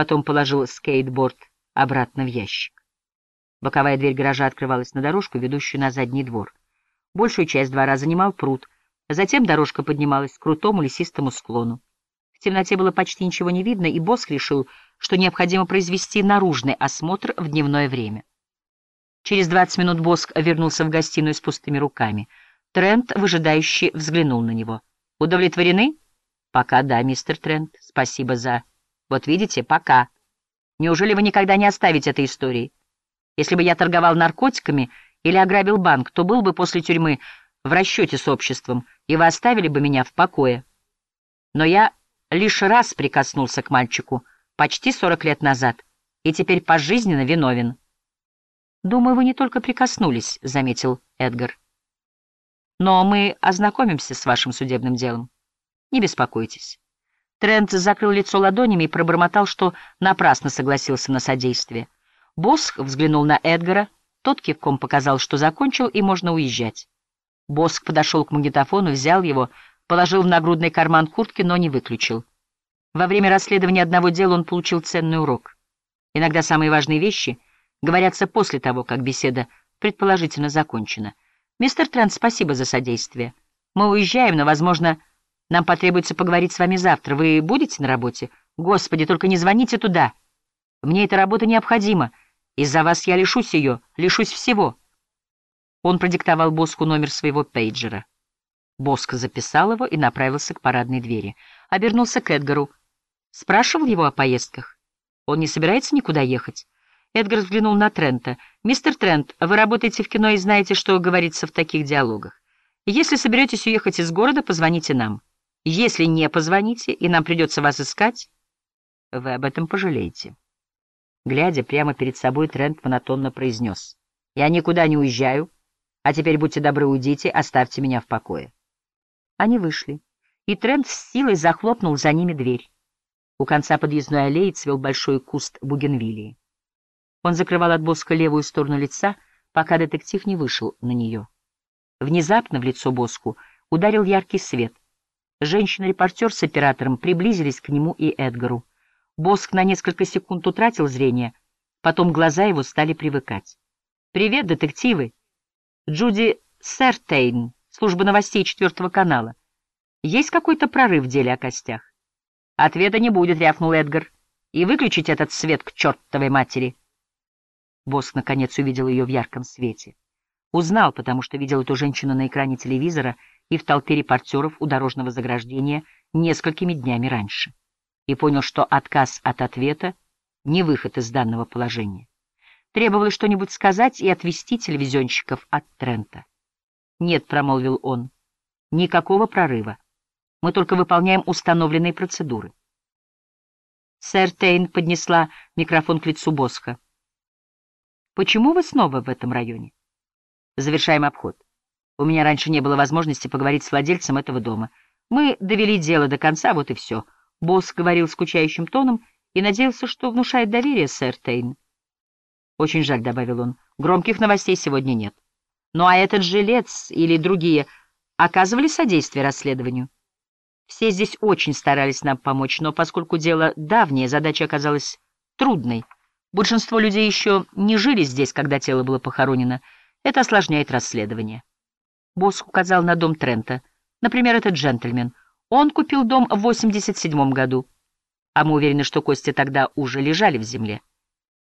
потом положил скейтборд обратно в ящик. Боковая дверь гаража открывалась на дорожку, ведущую на задний двор. Большую часть двора занимал пруд, затем дорожка поднималась к крутому лесистому склону. В темноте было почти ничего не видно, и Боск решил, что необходимо произвести наружный осмотр в дневное время. Через двадцать минут Боск вернулся в гостиную с пустыми руками. Трент, выжидающий, взглянул на него. «Удовлетворены?» «Пока да, мистер Трент. Спасибо за...» «Вот видите, пока. Неужели вы никогда не оставите этой истории? Если бы я торговал наркотиками или ограбил банк, то был бы после тюрьмы в расчете с обществом, и вы оставили бы меня в покое. Но я лишь раз прикоснулся к мальчику, почти сорок лет назад, и теперь пожизненно виновен». «Думаю, вы не только прикоснулись», — заметил Эдгар. «Но мы ознакомимся с вашим судебным делом. Не беспокойтесь». Трент закрыл лицо ладонями и пробормотал, что напрасно согласился на содействие. Босх взглянул на Эдгара, тот кивком показал, что закончил, и можно уезжать. Босх подошел к магнитофону, взял его, положил в нагрудный карман куртки, но не выключил. Во время расследования одного дела он получил ценный урок. Иногда самые важные вещи — говорятся после того, как беседа предположительно закончена. Мистер Трент, спасибо за содействие. Мы уезжаем, но, возможно, нам потребуется поговорить с вами завтра. Вы будете на работе? Господи, только не звоните туда. Мне эта работа необходима. Из-за вас я лишусь ее, лишусь всего. Он продиктовал Боску номер своего пейджера. Боск записал его и направился к парадной двери. Обернулся к Эдгару. Спрашивал его о поездках. Он не собирается никуда ехать? Эдгар взглянул на Трента. «Мистер Трент, вы работаете в кино и знаете, что говорится в таких диалогах. Если соберетесь уехать из города, позвоните нам. Если не позвоните, и нам придется вас искать, вы об этом пожалеете». Глядя прямо перед собой, Трент монотонно произнес. «Я никуда не уезжаю, а теперь будьте добры, уйдите, оставьте меня в покое». Они вышли, и Трент с силой захлопнул за ними дверь. У конца подъездной аллеи цвел большой куст бугенвилии. Он закрывал от Боска левую сторону лица, пока детектив не вышел на нее. Внезапно в лицо Боску ударил яркий свет. Женщина-репортер с оператором приблизились к нему и Эдгару. Боск на несколько секунд утратил зрение, потом глаза его стали привыкать. «Привет, детективы!» «Джуди Сертейн, служба новостей четвертого канала. Есть какой-то прорыв в деле о костях?» «Ответа не будет», — рявкнул Эдгар. «И выключить этот свет к чертовой матери!» Босс наконец увидел ее в ярком свете. Узнал, потому что видел эту женщину на экране телевизора и в толпе репортеров у дорожного заграждения несколькими днями раньше. И понял, что отказ от ответа — не выход из данного положения. Требовалось что-нибудь сказать и отвести телевизионщиков от Трента. «Нет», — промолвил он, — «никакого прорыва. Мы только выполняем установленные процедуры». Сэр Тейн поднесла микрофон к лицу Боска. Почему вы снова в этом районе? Завершаем обход. У меня раньше не было возможности поговорить с владельцем этого дома. Мы довели дело до конца, вот и все. Босс говорил скучающим тоном и надеялся, что внушает доверие, сэр Тейн. Очень жаль, — добавил он, — громких новостей сегодня нет. Ну а этот жилец или другие оказывали содействие расследованию? Все здесь очень старались нам помочь, но поскольку дело давнее, задача оказалась трудной — Большинство людей еще не жили здесь, когда тело было похоронено. Это осложняет расследование. Босс указал на дом Трента. Например, этот джентльмен. Он купил дом в 87 году. А мы уверены, что кости тогда уже лежали в земле.